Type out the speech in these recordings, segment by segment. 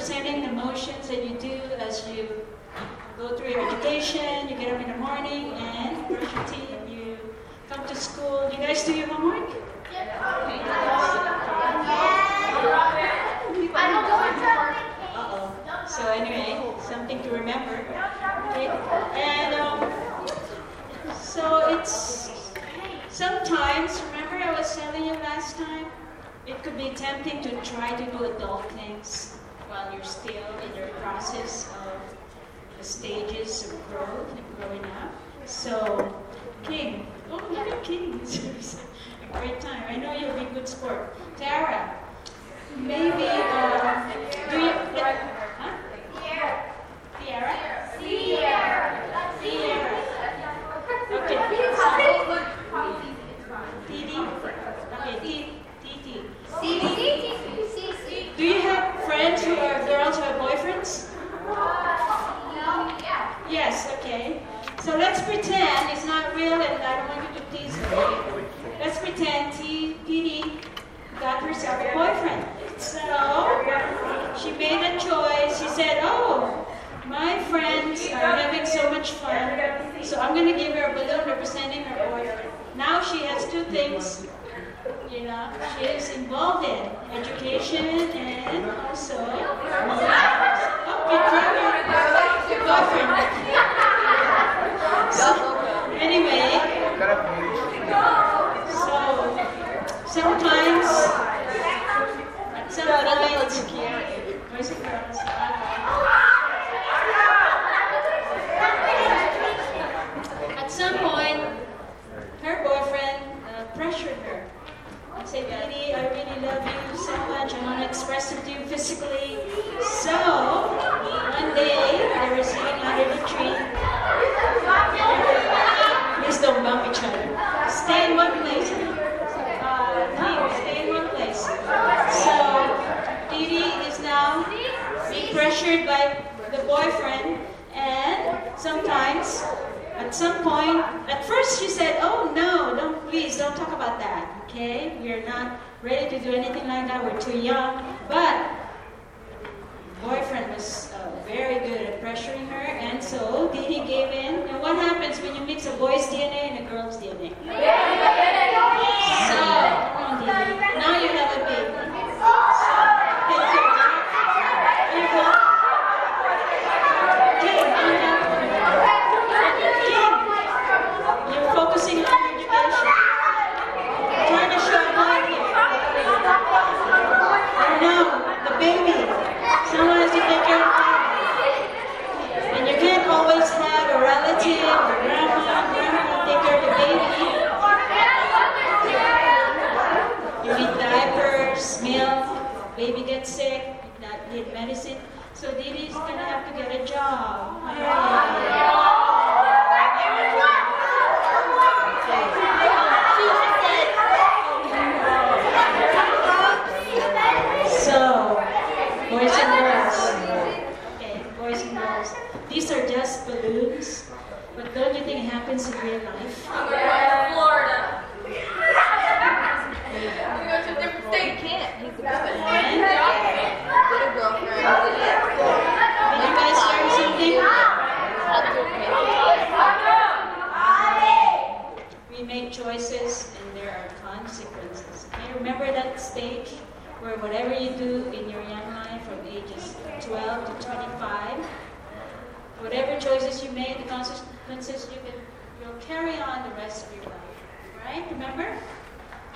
representing the motions that you do as you go through your education. You get up in the morning and brush your teeth. You come to school. You guys do your homework? Uh-oh. So anyway, something to remember. Okay. And um, so it's sometimes. Remember, I was telling you last time. It could be tempting to try to do adult things while you're still in your process of the stages of growth and growing up. So, King, oh look at King. It's a great time. I know you'll be a good sport. Tara, maybe uh, do you? Huh? Tiara. Tiara. Okay. Titi. Okay. Titi. Titi. Do you have friends who are girls who have boyfriends? Yes, okay. So let's pretend it's not real and I don't want you to tease me. Let's pretend T- got herself a boyfriend. So she made a choice. She said, Oh, my friends are having so much fun, so I'm going to give her a balloon representing her boyfriend. Now she has two things you know, she is involved in education and also become your boyfriend. So, anyway, so sometimes at some point, boys and girls, at some point, her boyfriend uh, pressured her and said, Petey, I really love you so much. I want to express physically. So, one day, they were sitting under the tree. Please don't bump each other. Stay in one place. Uh, please, stay in one place. So, Didi is now being pressured by the boyfriend, and sometimes, at some point, at first she said, "Oh no, don't please, don't talk about that." Okay, we're not ready to do anything like that. We're too young. But boyfriend was uh, very good at pressuring her, and so Didi gave in. And what happens when you mix a boy's DNA and a girl's DNA? Didi. Now you have a baby. You're focusing on education. Trying to show the baby. Someone has to take care of the baby. And you can't always have a relative or grandma, grandpa take care of the baby. baby gets sick, not need medicine. So Didi's gonna have to get a job. Oh So, boys and girls. Okay, boys and girls. These are just balloons, but don't you think it happens in real life? Florida. We go to a different state. can't. He could do it. And Get a girlfriend. did you guys learn something? We make choices and there are consequences. Okay, stage where whatever you do in your young life from ages 12 to 25, whatever choices you make, the consequences you can you'll carry on the rest of your life. Right? Remember?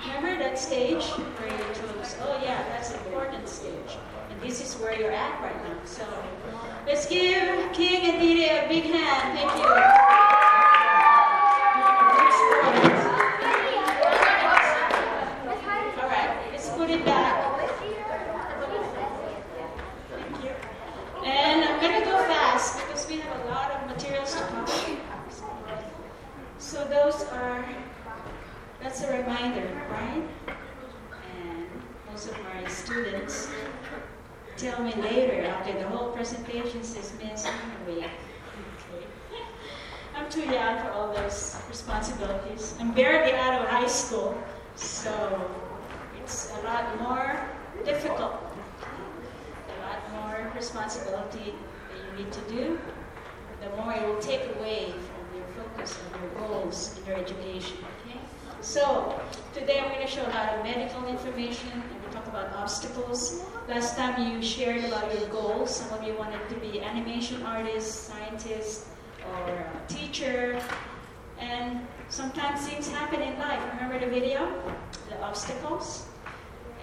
Remember that stage where you chose, oh yeah, that's an important stage. And this is where you're at right now. So let's give King Didi a big hand. Thank you. All right, let's put it back. Thank you. And I'm gonna go fast because we have a lot of materials to cover. So those are, that's a reminder, right? And most of my students tell me later after the whole presentation says, Miss, I'm awake. Okay. I'm too young for all those responsibilities. I'm barely out of high school, so it's a lot more difficult. A lot more responsibility that you need to do. The more it will take away from your focus on your goals in your education. Okay? So today I'm going to show a lot of medical information and we talk about obstacles. Last time you shared about your goals. Some of you wanted to be animation artist, scientist, or a teacher. And sometimes things happen in life. Remember the video? The obstacles?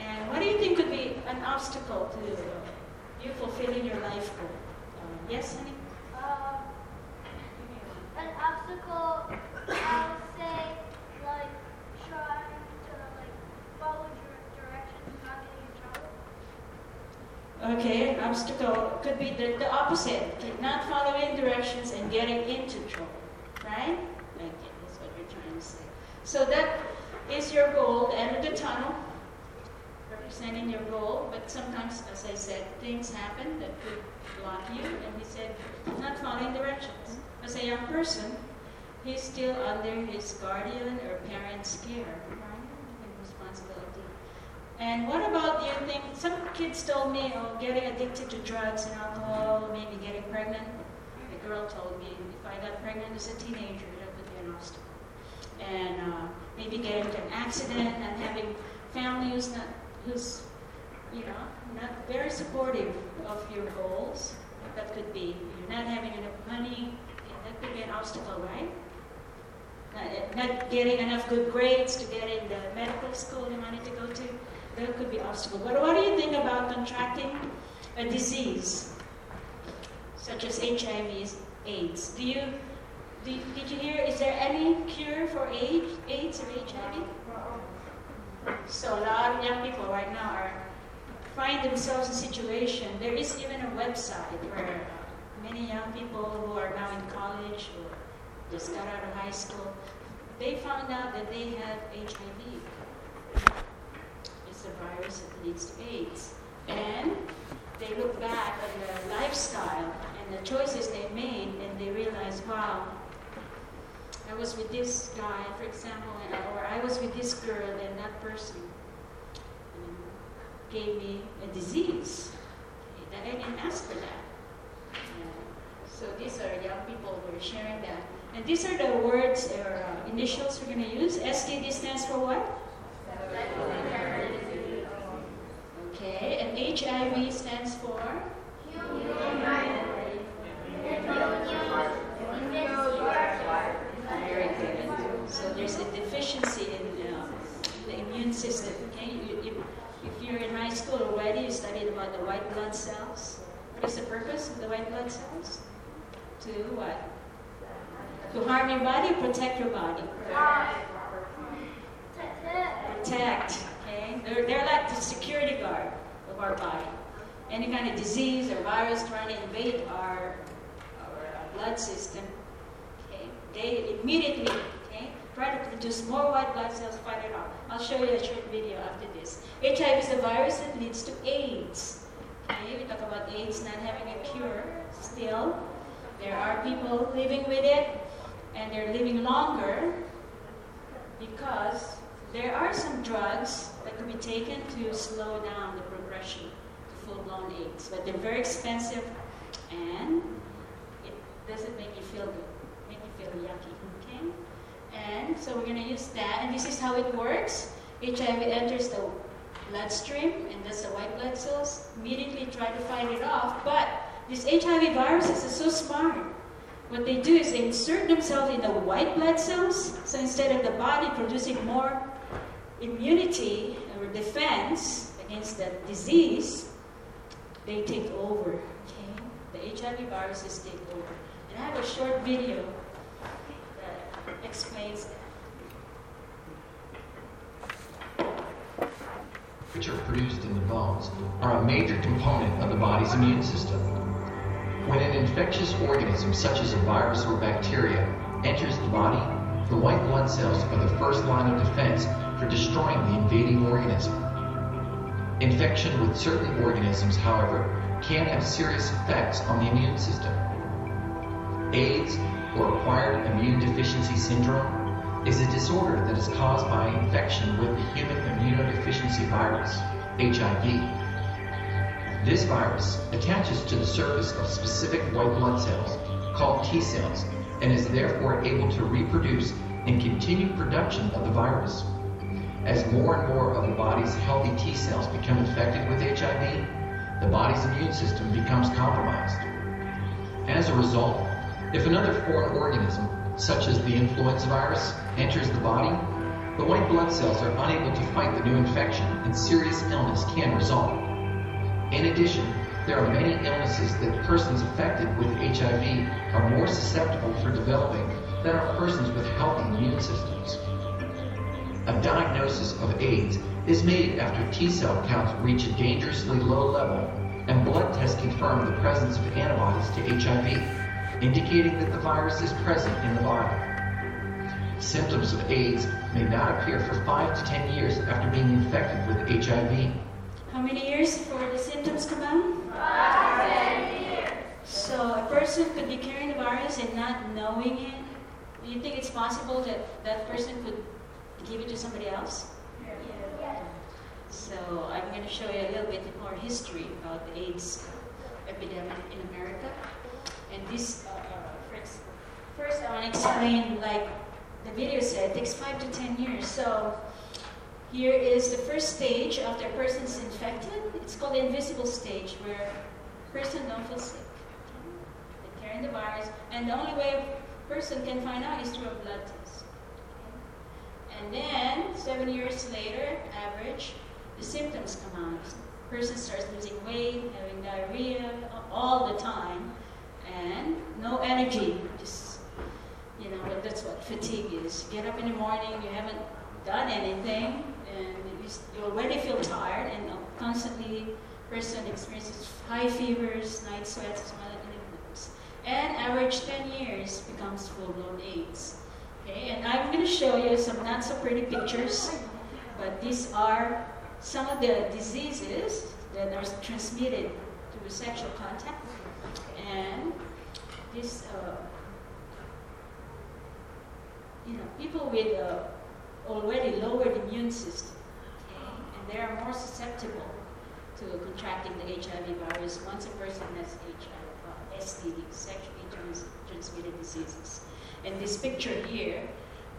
And what do you think could be an obstacle to uh, you fulfilling your life goal? Uh, yes, honey? Uh, an obstacle, I would say, like trying to like follow dir- directions, and not getting in trouble. Okay, an obstacle could be the, the opposite, like not following directions and getting into trouble, right? Like say. So that is your goal, the end of the tunnel, representing your goal. But sometimes, as I said, things happen that could block you. And he said, not following directions. As a young person, he's still under his guardian or parent's care? And responsibility. And what about you think? Some kids told me, oh, getting addicted to drugs and alcohol, maybe getting pregnant. A girl told me if I got pregnant as a teenager, that would be an obstacle. And uh, maybe getting into an accident and having family who's not, who's, you know, not very supportive of your goals. That could be you're not having enough money. That could be an obstacle, right? Not, getting enough good grades to get in the medical school you wanted to go to. That could be obstacle. But what do you think about contracting a disease such as HIV, AIDS? Do you do, did you hear? Is there any cure for AIDS, AIDS or HIV? So a lot of young people right now are find themselves in a situation. There is even a website where uh, many young people who are now in college or just got out of high school, they found out that they have HIV. It's a virus that leads to AIDS. And they look back on their lifestyle and the choices they made and they realize, wow, I was with this guy, for example, and- or I was with this girl and that person um, gave me a disease. That I didn't ask for that. So these are young people who are sharing that. And these are the words or uh, initials we're going to use. STD stands for what? Okay. And HIV stands for? Very good. So there's a deficiency in uh, the immune system. Okay, you, you, if you're in high school already, you studied about the white blood cells. What is the purpose of the white blood cells? To what? To harm your body, protect your body. Protect. Okay, they're, they're like the security guard. of our body. Any kind of disease or virus trying to invade our, our blood system, okay, they immediately to produce more white blood cells, it off. I'll show you a short video after this. HIV is a virus that leads to AIDS. Okay, we talk about AIDS not having a cure still. There are people living with it, and they're living longer because there are some drugs that could be taken to slow down the progression to full-blown AIDS, but they're very expensive, and it doesn't make you feel good, make you feel yucky. So we're going to use that, and this is how it works. HIV enters the bloodstream, and that's the white blood cells. Immediately try to fight it off, but these HIV viruses are so smart. What they do is they insert themselves in the white blood cells. So instead of the body producing more immunity or defense against the disease, they take over. Okay? The HIV viruses take over. And I have a short video explains that. which are produced in the bones, are a major component of the body's immune system. When an infectious organism, such as a virus or bacteria, enters the body, the white blood cells are the first line of defense for destroying the invading organism. Infection with certain organisms, however, can have serious effects on the immune system. AIDS, or acquired immune deficiency syndrome, is a disorder that is caused by infection with the human immunodeficiency virus, HIV. This virus attaches to the surface of specific white blood cells, called T cells, and is therefore able to reproduce and continue production of the virus. As more and more of the body's healthy T cells become infected with HIV, the body's immune system becomes compromised. As a result, if another foreign organism, such as the influenza virus, enters the body, the white blood cells are unable to fight the new infection and serious illness can result. In addition, there are many illnesses that persons affected with HIV are more susceptible for developing than are persons with healthy immune systems. A diagnosis of AIDS is made after T cell counts reach a dangerously low level and blood tests confirm the presence of antibodies to HIV, indicating that the virus is present in the body. Symptoms of AIDS may not appear for 5 to 10 years after being infected with HIV. How many years before the symptoms come out? So a person could be carrying the virus and not knowing it. Do you think it's possible that that person could give it to somebody else? So I'm going to show you a little bit more history about the AIDS epidemic in America. And this, uh, uh, first, first I want to explain, like the video said, it takes five to ten years. So here is the first stage after a person is infected. It's called the invisible stage, where person don't feel sick. They're carrying the virus, and the only way a person can find out is through a blood test. And then, seven years later, average, the symptoms come out. Person starts losing weight, having diarrhea all the time, and no energy. Just, you know, that's what fatigue is. You Get up in the morning, you haven't done anything, and you, you already feel tired, and constantly, person experiences high fevers, night sweats, and average 10 years becomes full-blown AIDS. Okay, and I'm going to show you some not so pretty pictures, but these are some of the diseases that are transmitted through sexual contact, and this, uh, you know, people with uh, already lowered immune system, okay, and they are more susceptible to contracting the HIV virus once a person has HIV, uh, STD, sexually trans- transmitted diseases. And this picture here,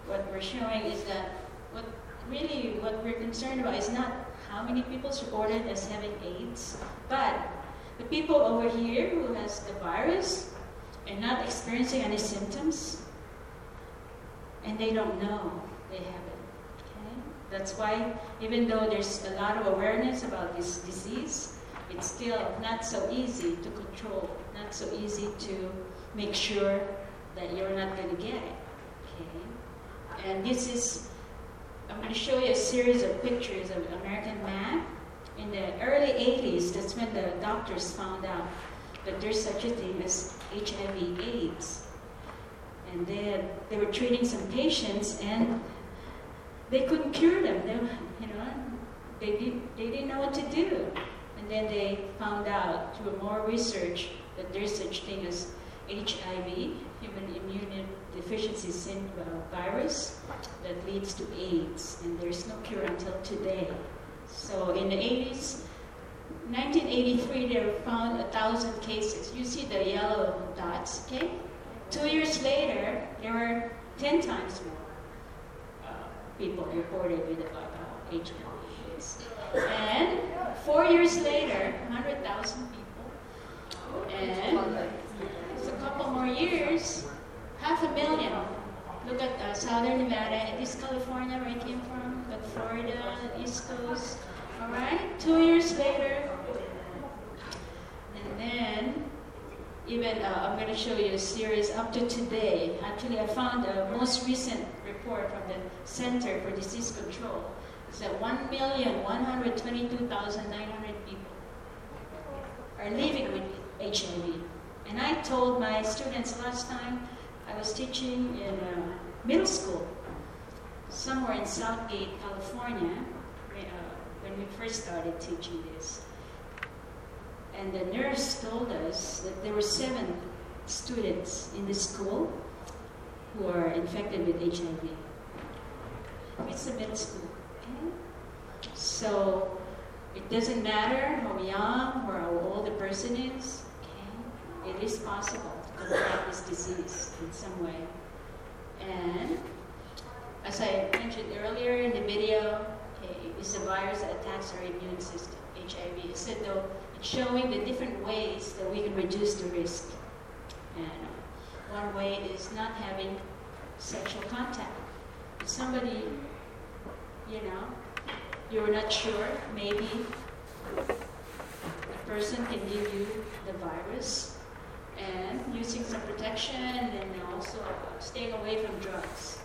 what we're showing is that what really what we're concerned about is not how many people reported as having AIDS, but the people over here who has the virus and not experiencing any symptoms, and they don't know they have it. Okay? That's why even though there's a lot of awareness about this disease, it's still not so easy to control, not so easy to make sure that you're not going to get it. Okay? And this is, I'm going to show you a series of pictures of American man in the early 80s, that's when the doctors found out that there's such a thing as HIV AIDS. And they, had, they were treating some patients and they couldn't cure them. They, you know, they, did, they didn't know what to do. And then they found out through more research that there's such thing as HIV, human immunodeficiency syndrome virus, that leads to AIDS. And there's no cure until today. So in the 80s, 1983, they found a thousand cases. You see the yellow dots, okay? Two years later, there were 10 times more uh, people reported with uh, HIV AIDS. And four years later, 100,000 people. And it's a couple more years, half a million. Look at uh, Southern Nevada, this California where I came from, but Florida, East Coast. All right, two years later, then even uh, I'm going to show you a series up to today. Actually, I found the most recent report from the Center for Disease Control. It's that 1,122,900 people are living with HIV. And I told my students last time I was teaching in uh, middle school, somewhere in Southgate, California, uh, when we first started teaching this. And the nurse told us that there were seven students in the school who are infected with HIV. It's a middle school. Okay? So it doesn't matter how young or how old the person is. Okay? It is possible to contract this disease in some way. And as I mentioned earlier in the video, okay, it's a virus that attacks our immune system, HIV. Said though showing the different ways that we can reduce the risk. And uh, one way is not having sexual contact. If somebody, you know, you're not sure, maybe a person can give you the virus and using some protection and also staying away from drugs.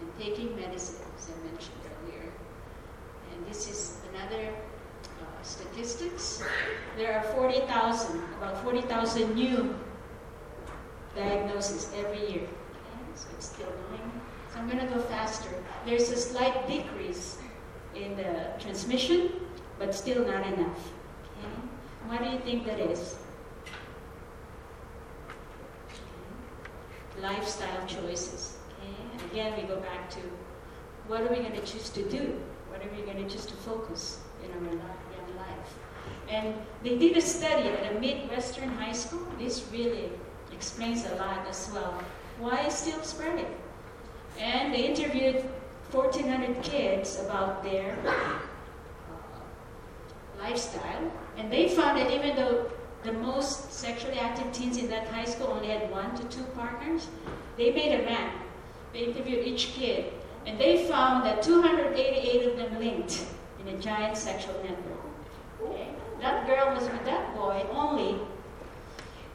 And taking medicine, as I mentioned earlier. And this is another statistics, there are 40,000, about 40,000 new diagnoses every year. Okay? So it's still going. So I'm going to go faster. There's a slight decrease in the transmission, but still not enough. Okay? Why do you think that is? Okay. Lifestyle choices. Okay? Again, we go back to what are we going to choose to do? What are we going to choose to focus in our life? And they did a study at a Midwestern high school. This really explains a lot as well. Why is still spreading? And they interviewed 1,400 kids about their uh, lifestyle. And they found that even though the most sexually active teens in that high school only had one to two partners, they made a map. They interviewed each kid. And they found that 288 of them linked in a giant sexual network. That girl was with that boy only.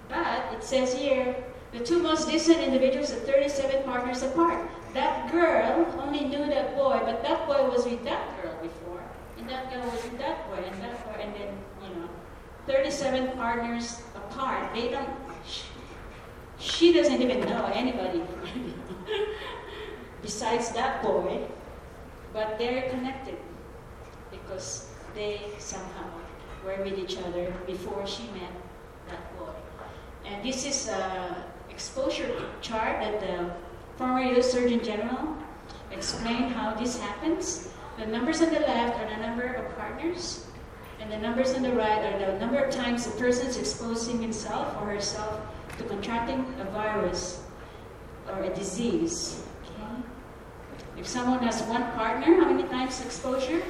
But it says here, the two most distant individuals are 37 partners apart. That girl only knew that boy, but that boy was with that girl before. And that girl was with that boy, and that boy, and then, you know, 37 partners apart. They don't, she, she doesn't even know anybody besides that boy, but they're connected because they somehow were with each other before she met that boy. And this is an exposure chart that the former U.S. Surgeon General explained how this happens. The numbers on the left are the number of partners, and the numbers on the right are the number of times the person is exposing himself or herself to contracting a virus or a disease. Okay? If someone has one partner, how many times exposure?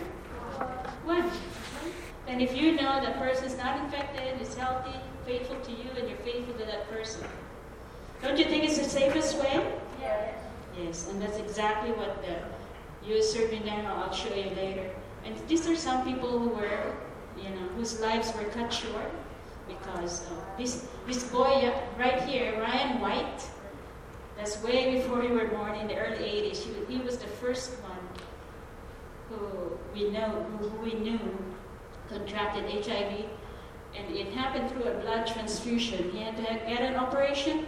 One. And if you know that person is not infected, is healthy, faithful to you, and you're faithful to that person, don't you think it's the safest way? Yes. Yes, and that's exactly what the U.S. Surgeon General, I'll show you later. And these are some people who were, you know, whose lives were cut short because this, this boy uh, right here, Ryan White, that's way before we were born in the early 80s. He, he was the first one who we know, who we knew contracted HIV, and it happened through a blood transfusion. He had to get an operation,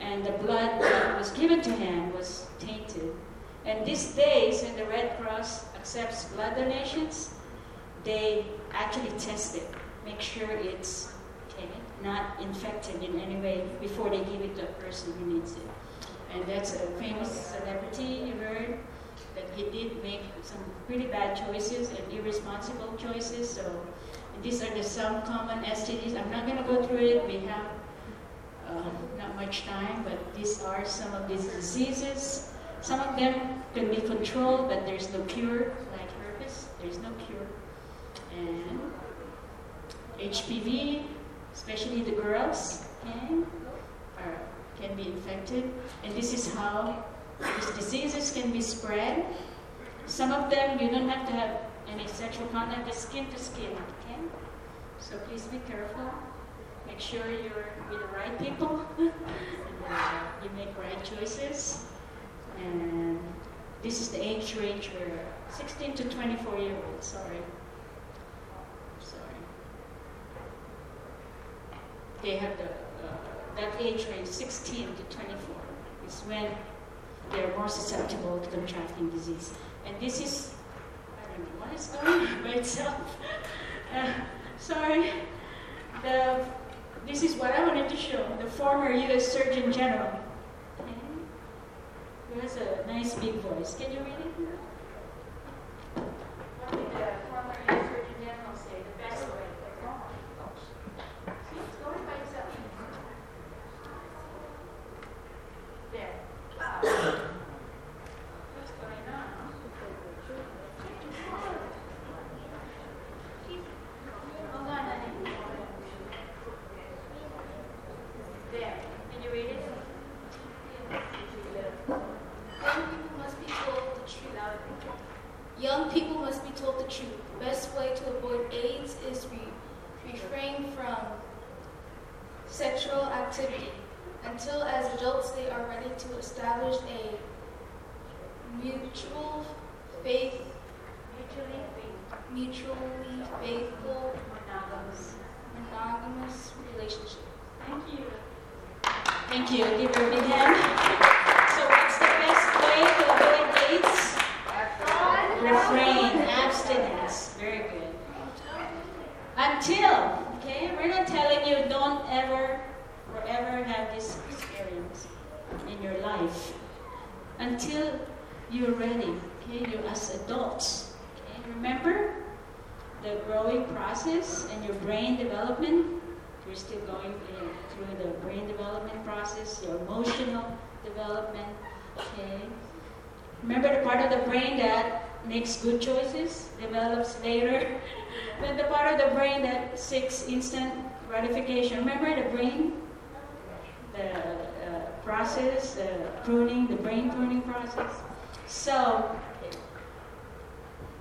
and the blood that was given to him was tainted. And these days, when the Red Cross accepts blood donations, they actually test it, make sure it's okay, not infected in any way before they give it to a person who needs it. And that's a famous celebrity you heard he did make some pretty bad choices and irresponsible choices. So these are the some common STDs. I'm not going to go through it. We have uh, not much time, but these are some of these diseases. Some of them can be controlled, but there's no cure, like herpes. There's no cure. And HPV, especially the girls, okay, are, can be infected. And this is how these diseases can be spread. Some of them you don't have to have any sexual contact, but skin to skin, okay? So please be careful. Make sure you're with the right people. and, uh, you make right choices. And this is the age range where 16 to 24 year olds, sorry. Sorry. They have the, uh, that age range, 16 to 24, is when they're more susceptible to contracting disease. And this is, I don't know what is going by itself. Uh, sorry. The, this is what I wanted to show. The former U.S. Surgeon General. Okay. Who has a nice big voice. Can you read it did the former U.S. Surgeon General say? The best way. See, it's going by itself. There. What's going on? Hold on, honey. There. Can you read it? Young people must be told the truth. Young people must be told the truth. The best way to avoid AIDS is re- refrain from sexual activity until, as adults, they are ready to establish a mutual faith, Mutually faithful. mutually faithful, Monogamous. monogamous relationship. Thank you. Thank you. Give her a big hand. So, what's the best way to avoid AIDS? Refrain, abstinence. Very good. Until, okay, we're not telling you don't ever, forever have this experience in your life. Until you're ready, okay, you as adults. Okay, remember the growing process and your brain development. You're still going uh, through the brain development process, your emotional development. Okay. Remember the part of the brain that makes good choices develops later. then the part of the brain that seeks instant gratification. Remember the brain, the uh, process, the pruning, the brain pruning process. So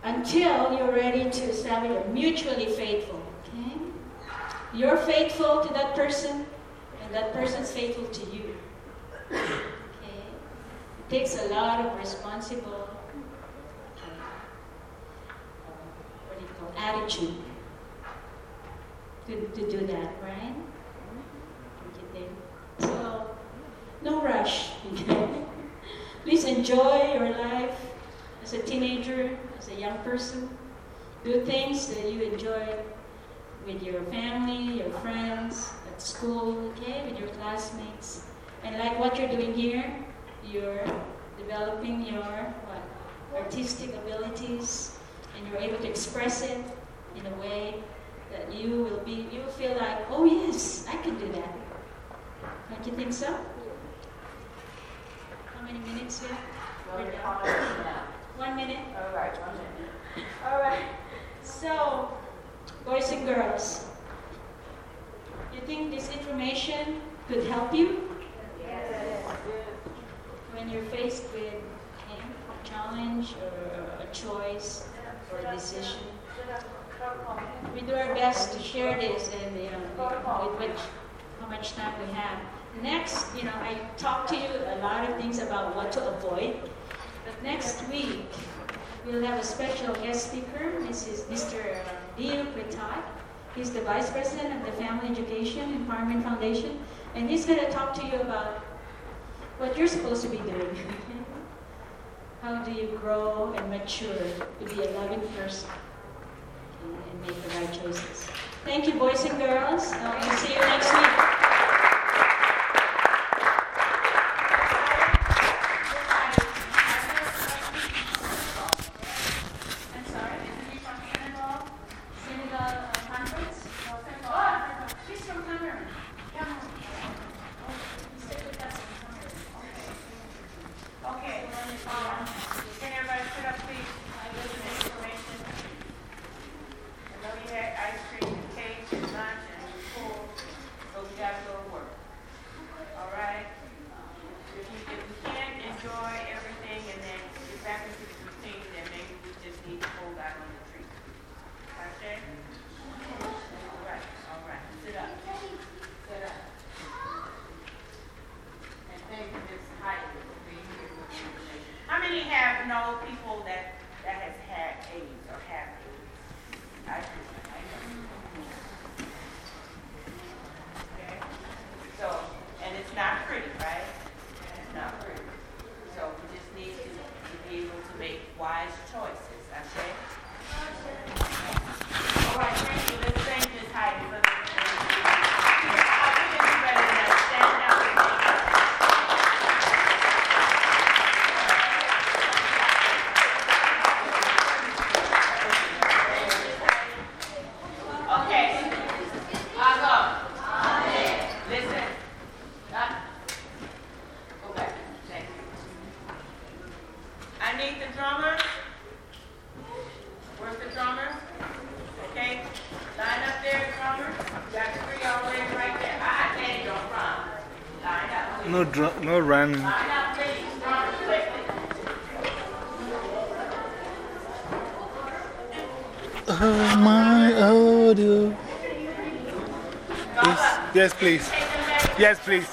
until you're ready to establish a mutually faithful. Okay? You're faithful to that person, and that person's faithful to you. Okay? It takes a lot of responsible, uh, what do you call, attitude to, to do that, right? Don't you think? So, rush. Please enjoy your life as a teenager, as a young person. Do things that you enjoy with your family, your friends, at school, okay, with your classmates. And like what you're doing here, you're developing your what, artistic abilities, and you're able to express it in a way that you will be, you will feel like, oh yes, I can do that. Don't you think so? How many minutes here? We're done. One minute. All right, one minute. All right. So, boys and girls, you think this information could help you Yes. when you're faced with a challenge or a choice or a decision? We do our best to share this and you know, with which how much time we have. Next, you know, I talked to you a lot of things about what to avoid. But next week, we'll have a special guest speaker, Mrs. Mr. Leo Pritai. He's the Vice President of the Family Education Empowerment Foundation, and he's going to talk to you about what you're supposed to be doing. How do you grow and mature to be a loving person and, and make the right choices? Thank you, boys and girls. Uh, we'll see you next week.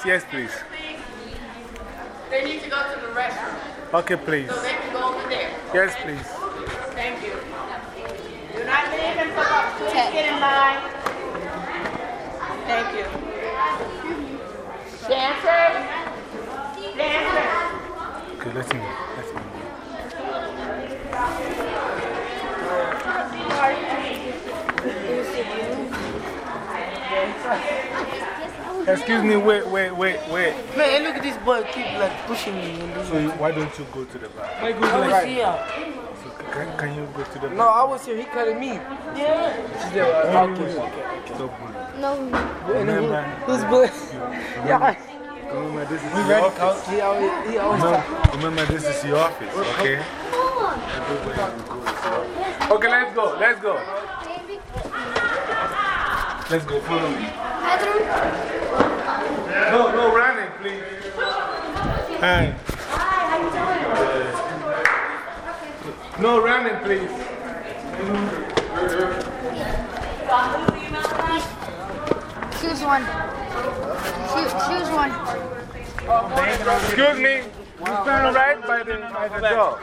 Yes, please. Yes, please. please. They need to go to the restroom. Okay, please. So they can go over there. Yes, okay? please. Thank you. Do not leave until please get in line. Thank you. Dancers? Dancers? Okay, let's move. Let's move. Excuse me, wait, wait, wait, wait. Man, look at this boy keep like pushing me. So, you- why don't you go to the back? I was here. So, can, can you go to the back? No, I was here. He cutting me. Yeah. She's there. Uh, okay. Stop bullying. No. Remember, Who's boy? Yeah. remember this is We your office. He always, he always No, remember this is your office, okay? Everywhere you go is your office. Okay, let's go, let's go. Let's go, follow me. No, no running, please. Hi. Hi, how you doing? No running, please. Choose one. Choose, choose one. Excuse me. You stand right by the, by the door.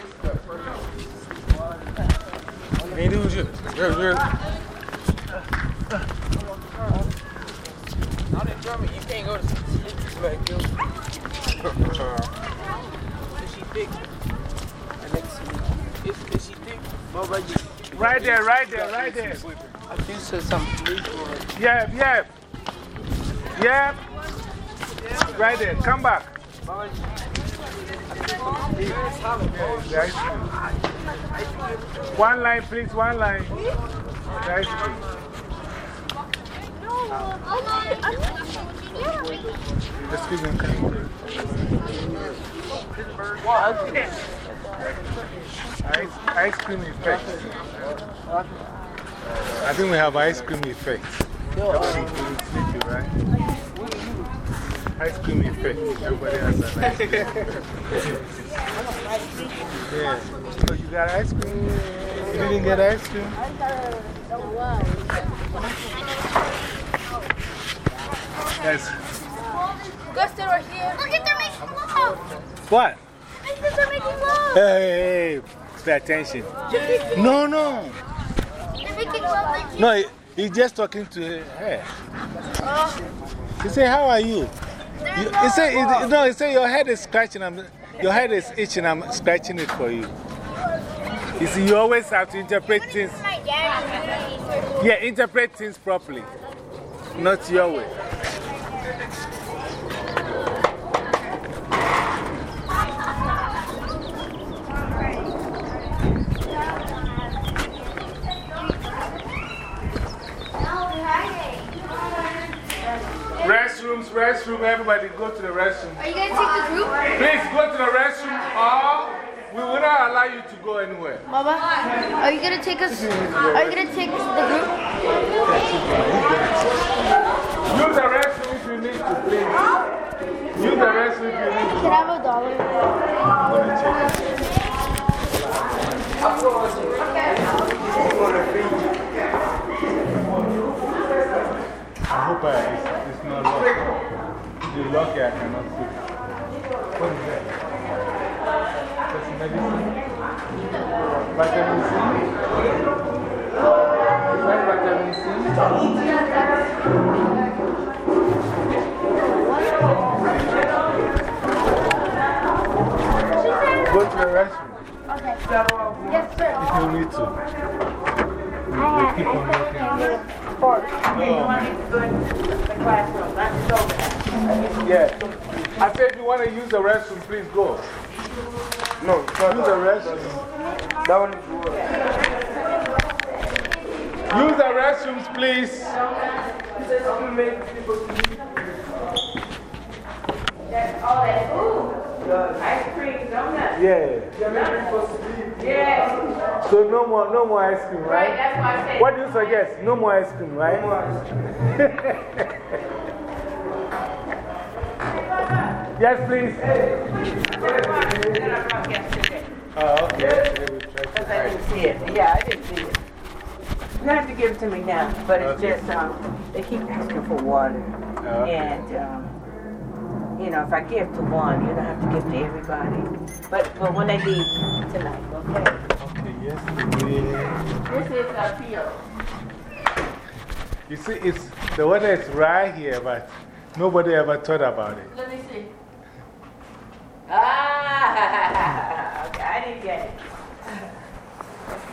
In German. You can't go to sleep like you. Is she thick? I like to see. Is, is she thick? What about you? Right there, right there, right there. I feel so some police for. Yep, yep. Yep. Right there, come back. The ice cream. One line, please, one line. The ice cream. Excuse me, ice, ice cream effect. I think we have ice cream effect. Everybody feeling sleepy, right? Ice cream effect. Everybody has an ice cream. yeah. So you got ice cream? You didn't get ice cream? Yes. Go stay right here. Look at they're making love. What? I think they're making love. Hey, hey, hey. pay attention. No, no. No, he, he's just talking to her. He said, How are you? you he said, he, No, he said, Your head is scratching. I'm, your head is itching. I'm scratching it for you. You see, you always have to interpret things. Yeah, interpret things properly, not your way. Restrooms, restroom, everybody go to the restroom. Are you going to take the group? Please go to the restroom or we will not allow you to go anywhere. Mama, are you going to take us? Are you going to take the group? Use the restroom if you need to, please. Use the restroom if you. Can I have a dollar? I hope I, it's, it's not locked. If you're lucky, I cannot see. What is that? That's medicine? Vitamin C? Is that vitamin C? Go to the restroom Okay. Yes, sir. if you need to. I have. Four. We keep on looking. The classroom, not the over. Yeah. I said if you want to use the restroom, please go. No, Use the restroom. that one is yours. Use the restrooms, please. That's all that food. Ice cream, donuts. Yeah. Yes. So no more, no more ice cream, Right, right? that's why I said. What do you suggest? No more ice cream, right? yes, please. Oh, okay. They will try to Because I didn't see it. Yeah, I didn't see it. You have to give it to me now, but it's Okay. just, um, they keep asking for water. Oh, okay. And, um, you know, if I give to one, you don't have to give to everybody. But, but when they leave tonight, okay? Okay, yes. we- This is a field. You see, it's, the weather is right here, but nobody ever thought about it. Let me see. Ah, okay, I didn't get it.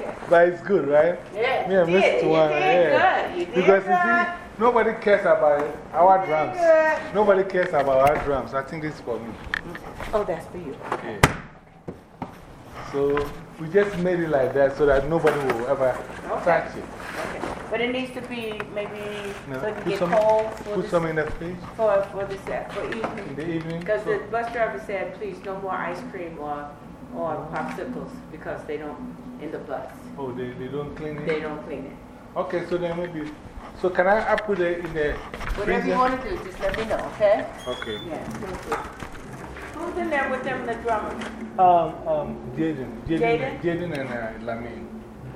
Okay. But it's good, right? Yeah, Me and you did. Mr. You One, did yeah. good. You did Because you see, nobody cares about our drums. Nobody cares about our drums. I think this is for me. Oh, that's for you. Yeah. So we just made it like that so that nobody will ever touch it. Okay. But it needs to be maybe No, so it can get some, cold for, put this, some in the fridge for, for, this, for evening. in the evening. Because So- the bus driver said, please, no more ice cream or, or popsicles because they don't, in the bus. Oh, they, they don't clean it? They don't clean it. Okay, so then maybe. So can I, I put it in the Whatever you want to do, just let me know, okay? Okay. Yeah. Who's in there with them, in the drummer? Um, um, Jaden. Jaden? Jaden and uh, Lamin.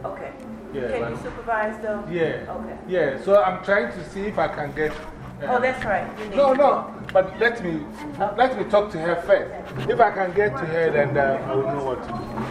Okay. Yeah, Can you like- supervise them? Yeah. Okay. Yeah, so I'm trying to see if I can get. uh, Oh, that's right. No, no, but let me, let me talk to her first. If I can get to her, then uh, I will know what to do.